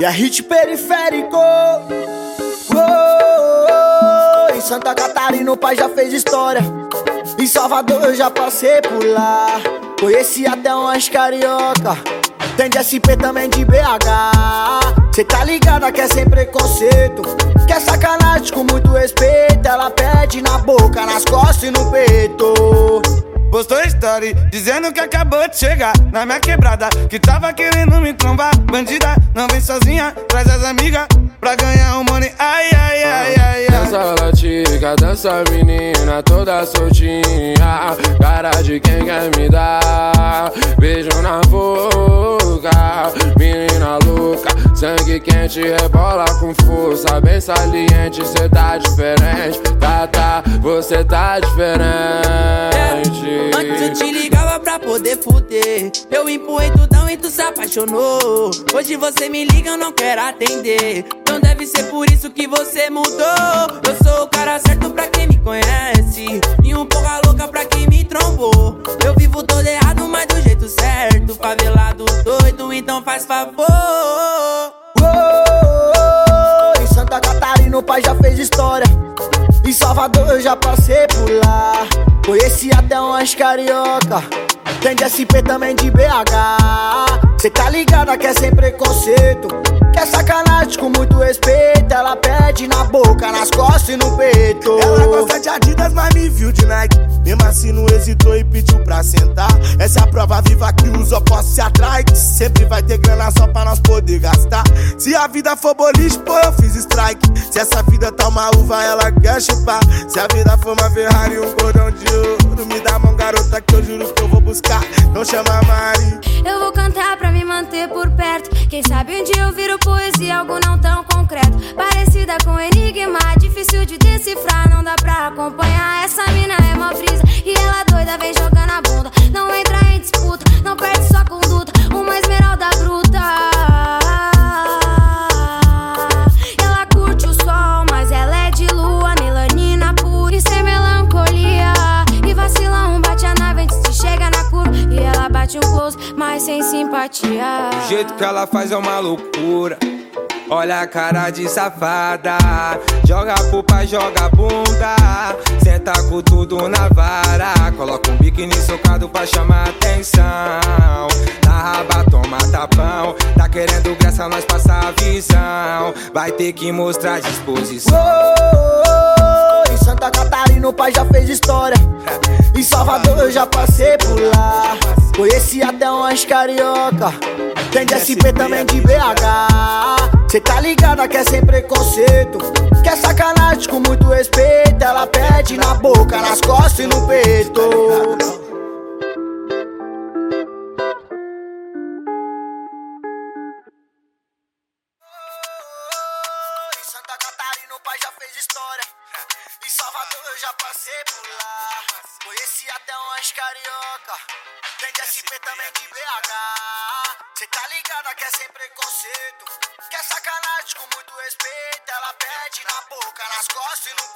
E a hit periférico. Oh. Em Santa Catarina o pai já fez história. Em Salvador eu já passei por lá. Conheci até umas carioca. Tem de SP também de BH. Cê tá ligada que é sem preconceito. Que é sacanagem com muito respeito. Ela pede na boca, nas costas e no peito. Postou story dizendo que acabou de chegar na minha quebrada. Que tava querendo me trombar. Bandida, não vem sozinha, traz as amigas pra ganhar um money. Ai, ai, ai, ai, ai. Dança latica, dança menina, toda soltinha. Cara de quem quer me dar. Beijo na boca, menina louca. Sangue quente rebola com força, bem saliente. Cê tá diferente, você tá diferente. Antes eu te ligava pra poder fuder. Eu empurrei tudão e tu se apaixonou. Hoje você me liga, eu não quero atender. Não deve ser por isso que você mudou. Eu sou o cara certo pra quem me conhece. E um porra louca pra quem me trombou. Eu vivo todo errado, mas do jeito certo. Favelado doido, então faz favor. Oh, oh, oh. Em Santa Catarina o pai já fez história. Em Salvador eu já passei por lá. Conheci até umas carioca. Tem de SP também de BH. Cê tá ligada que é sem preconceito. Que é sacanagem com muito respeito. Ela pede na boca, nas costas e no peito. Ela gosta de Adidas, mas me viu de Nike. Mesmo assim não hesitou e pediu pra sentar. Essa é a prova viva que os opostos se atraem. Sempre vai ter grana só pra nós poder gastar. Se a vida for boliche, pô, eu fiz strike. Se essa vida tá uma uva, ela quer chupar. Se a vida for uma Ferrari um cordão de ouro, me dá a mão, garota, que eu juro que eu vou buscar. Não chama Mari. Eu vou cantar pra me manter por perto. Quem sabe um dia eu viro poesia, algo não tão concreto. Parecida com enigma, difícil de decifrar, sem simpatia. O jeito que ela faz é uma loucura. Olha a cara de safada. Joga pro pai, joga bunda. Senta com tudo na vara. Coloca um biquíni socado pra chamar atenção. Na raba, toma tapão. Tá querendo graça, nós passar a visão. Vai ter que mostrar disposição. Oh, em Santa Catarina o pai já fez história. Em Salvador eu já passei por lá. Conheci até umas carioca. Tem de SP também de BH. Cê tá ligada que é sem preconceito. Que é sacanagem com muito respeito. Ela pede na boca, nas costas e no peito. Eu já passei por lá. Conheci até umas carioca. Tem de SP também de BH. Cê tá ligada que é sem preconceito. Que é sacanagem com muito respeito. Ela pede na boca, nas costas e no